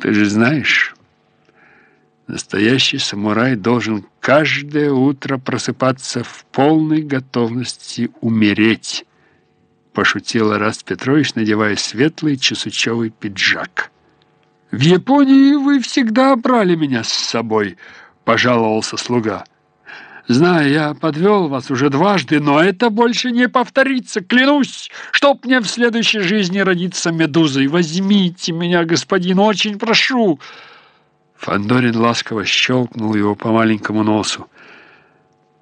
Ты же знаешь, настоящий самурай должен каждое утро просыпаться в полной готовности умереть, пошутила Раст Петрович, надевая светлый чесучевый пиджак. «В Японии вы всегда брали меня с собой», — пожаловался слуга. «Знаю, я подвел вас уже дважды, но это больше не повторится, клянусь, чтоб мне в следующей жизни родиться медузой. Возьмите меня, господин, очень прошу!» Фандорин ласково щелкнул его по маленькому носу.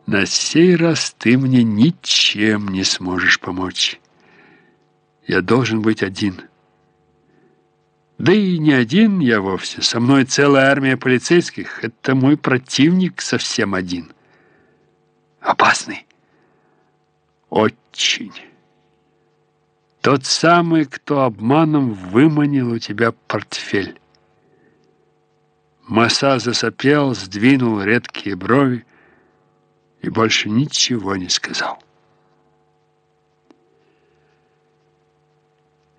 «На сей раз ты мне ничем не сможешь помочь. Я должен быть один». Да и не один я вовсе. Со мной целая армия полицейских. Это мой противник совсем один. Опасный? Очень. Тот самый, кто обманом выманил у тебя портфель. Маса засопел, сдвинул редкие брови и больше ничего не сказал.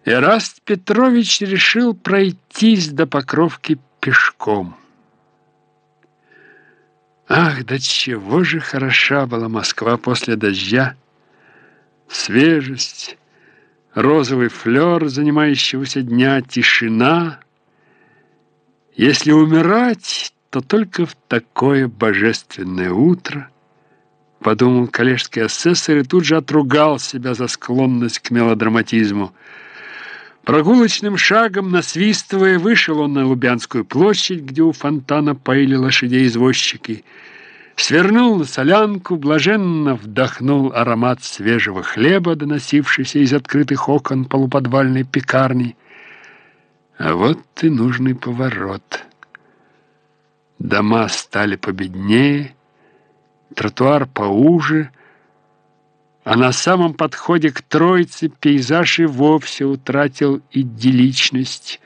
Эраст Петрович решил пройтись до Покровки пешком. Ах, да чего же хороша была Москва после дождя! Свежесть, розовый флер занимающегося дня, тишина. Если умирать, то только в такое божественное утро, подумал коллежский асессор и тут же отругал себя за склонность к мелодраматизму. Прогулочным шагом, насвистывая, вышел он на Лубянскую площадь, где у фонтана поили лошадей извозчики, свернул на солянку, блаженно вдохнул аромат свежего хлеба, доносившийся из открытых окон полуподвальной пекарни. А вот и нужный поворот. Дома стали победнее, тротуар поуже, а на самом подходе к Троице пейзаж и вовсе утратил идилличность.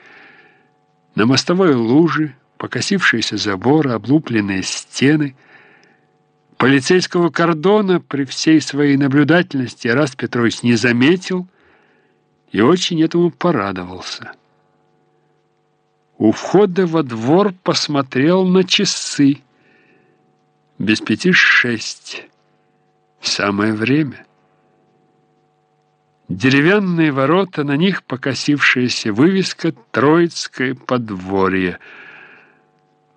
На мостовой луже, покосившиеся заборы, облупленные стены. Полицейского кордона при всей своей наблюдательности Раст Петрович не заметил и очень этому порадовался. У входа во двор посмотрел на часы. Без пяти шесть. Самое время. Деревянные ворота, на них покосившаяся вывеска «Троицкое подворье».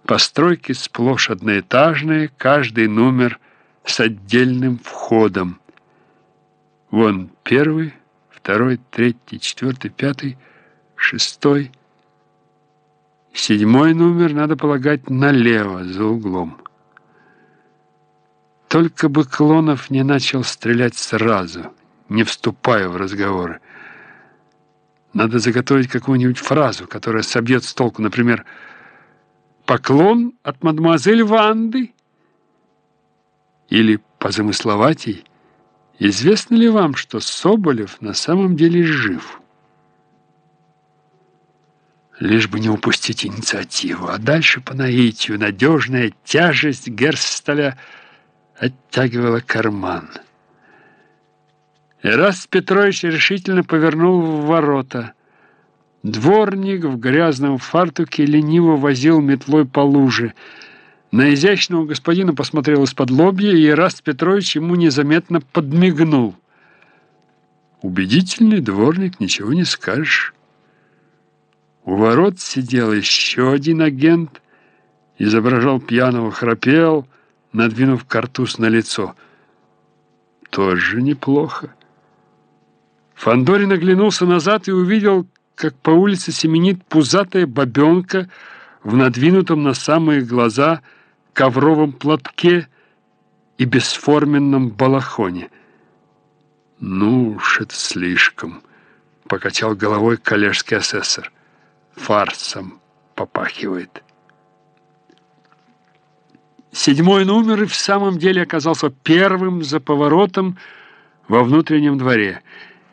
Постройки сплошь одноэтажные, каждый номер с отдельным входом. Вон первый, второй, третий, четвертый, пятый, шестой. Седьмой номер, надо полагать, налево, за углом. Только бы Клонов не начал стрелять сразу, не вступая в разговоры. Надо заготовить какую-нибудь фразу, которая собьет с толку, например, «Поклон от мадемуазель Ванды» или позамысловатей «Известно ли вам, что Соболев на самом деле жив?» Лишь бы не упустить инициативу, а дальше по наитию надежная тяжесть Герсталя – оттягивала карман. Эраст Петрович решительно повернул в ворота. Дворник в грязном фартуке лениво возил метлой по луже. На изящного господина посмотрел из-под лобья, и Эраст Петрович ему незаметно подмигнул. Убедительный дворник, ничего не скажешь. У ворот сидел еще один агент, изображал пьяного, храпел, надвинув картуз на лицо. Тоже неплохо. Фандорин оглянулся назад и увидел, как по улице семенит пузатая бабенка в надвинутом на самые глаза ковровом платке и бесформенном балахоне. «Ну уж это слишком», — покачал головой коллежский асессор. «Фарсом попахивает». Седьмой номер и в самом деле оказался первым за поворотом во внутреннем дворе.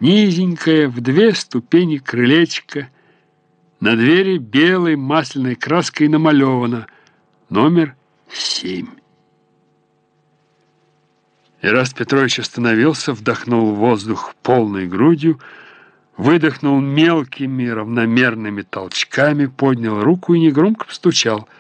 Низенькое, в две ступени крылечко. На двери белой масляной краской намалевано. Номер семь. Ираст Петрович остановился, вдохнул воздух полной грудью, выдохнул мелкими равномерными толчками, поднял руку и негромко постучал –